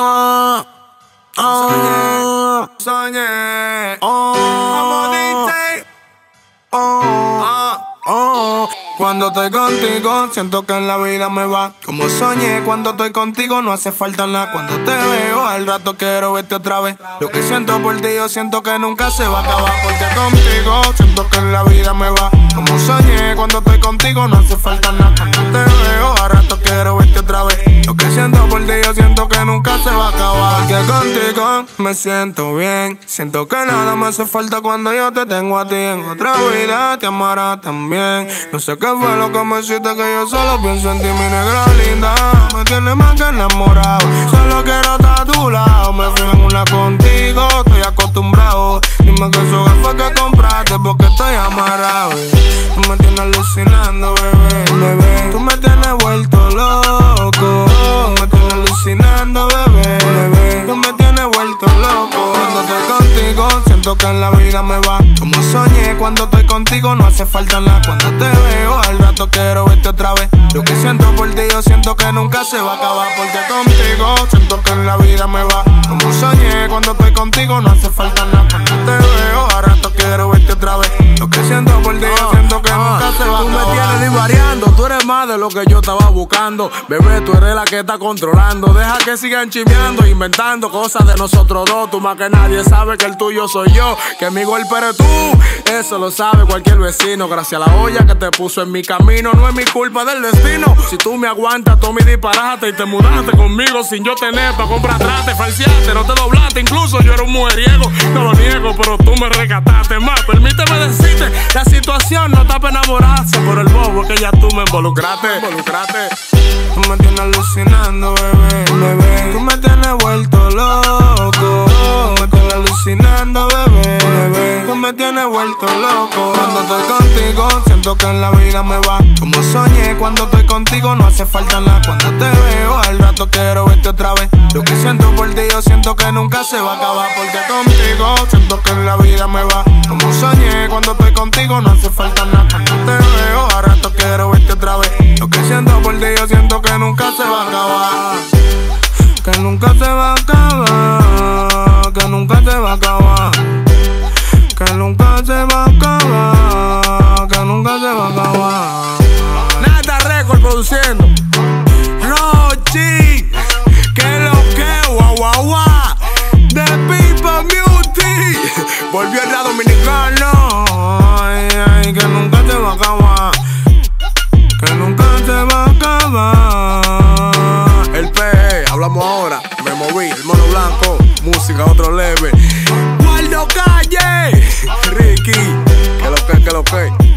Ah, ah, Soñé. ah, ah, ah. Cuando estoy contigo, siento que en la vida me va como soñé. Cuando estoy contigo, no hace falta nada. Cuando te veo, al rato quiero verte otra vez. Lo que siento por ti, yo siento que nunca se va a acabar. Porque contigo, siento que en la vida me va como soñé. Cuando estoy contigo, no hace falta nada. Cuando te veo, al rato quiero verte otra vez. Lo que siento por ti, yo siento que nunca se va a acabar. Porque contigo me siento bien. Siento que nada me hace falta cuando yo te tengo a ti. En otra vida te amará también. No sé qué fue lo que me hiciste que yo solo pienso en ti, mi negra linda. Me tienes más que enamorado. Solo quiero estar a tu lado. Me fui en una contigo, estoy acostumbrado. Dime que eso fue que compraste porque estoy amarrado. Me tienes alucinando, bebé. En la vida me va como soñé. Cuando estoy contigo, no hace falta nada. Cuando te veo, al rato quiero verte otra vez. Lo que siento por ti, yo siento que nunca se va a acabar. Porque contigo, siento que en la vida me va como soñé. Cuando estoy contigo, no hace falta nada. Cuando te veo, al rato quiero verte otra vez. Lo que siento por ti, yo siento que nunca se va a Tú me acabar. tienes de lo que yo estaba buscando. Bebé, tú eres la que está controlando. Deja que sigan chimeando, inventando cosas de nosotros dos. Tú más que nadie sabe que el tuyo soy yo, que mi golpe eres tú. Eso lo sabe cualquier vecino. Gracias a la olla que te puso en mi camino, no es mi culpa del destino. Si tú me aguantas, tú me disparaste y te mudaste conmigo sin yo tener para comprar trate, falseaste, no te doblaste. Incluso yo era un mujeriego, no lo niego, pero tú me rescataste más. Permíteme decirte, la situación no está para enamorarse por el bobo que ya tú me involucraste. Involucraste. Tú me tienes alucinando, bebé, bebé. Tú me tienes vuelto loco. Me tienes alucinando, bebé, bebé. Tú me tienes vuelto loco. Cuando estoy contigo, siento que en la vida me va como soñé. Cuando estoy contigo, no hace falta nada. Cuando te veo, al rato quiero verte otra vez. Lo que siento por ti, yo siento que nunca se va a acabar. Porque contigo, siento que en la vida me va como soñé. Cuando estoy contigo, no hace falta nada. Cuando te veo, al que nunca se va a acabar. Que nunca se va a acabar. Que nunca se va a acabar. El PE, hablamos ahora. Me moví, el mono blanco. Música otro leve. Guardo calle. Ricky, que lo que, que lo que.